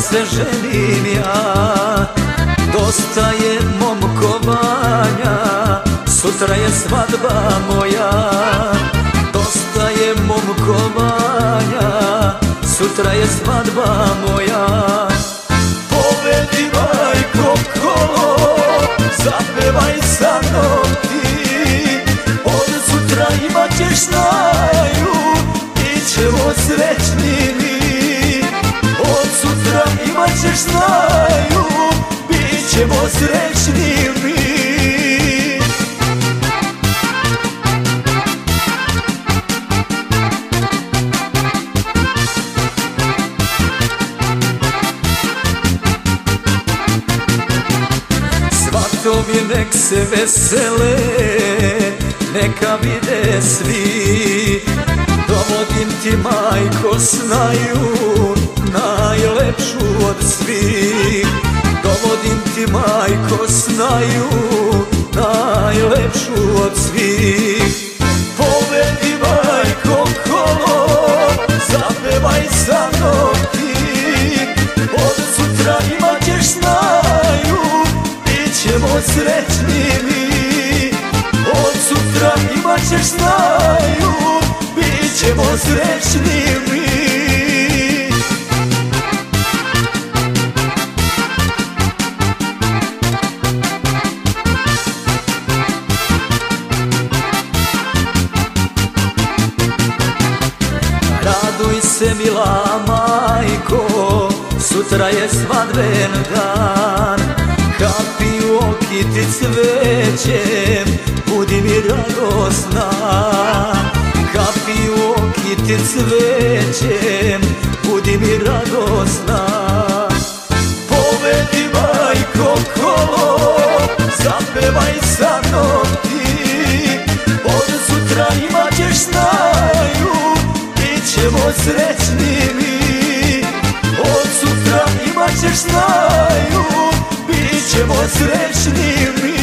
se ženim ja. Dosta je momkovanja Sutra je svadba moja. Dosta je momkovanja Sutra je svadba moja. Povedi Bićemo srećni mi. Svatovi nek se vesele Neka vide svi. Dovodim ti majko snaju Najlepšu od svih Dovodim ti majko snaju Najlepšu od svih. Povedi majko kolo Zapevaj sa mnom ti Od sutra imat ćeš snaju Bićemo srećni mi. Od sutra imat ćeš snaju Bićemo srećni mi se mila majko Sutra je svadben dan. Kapi u oki ti cvećem Budi mi radosna Kapi u oki ti cvećem Budi mi radosna Povedi majko kolo Zapevaj sa mnom ti Od sutra imat ćeš mi Snaju Bićemo srećni mi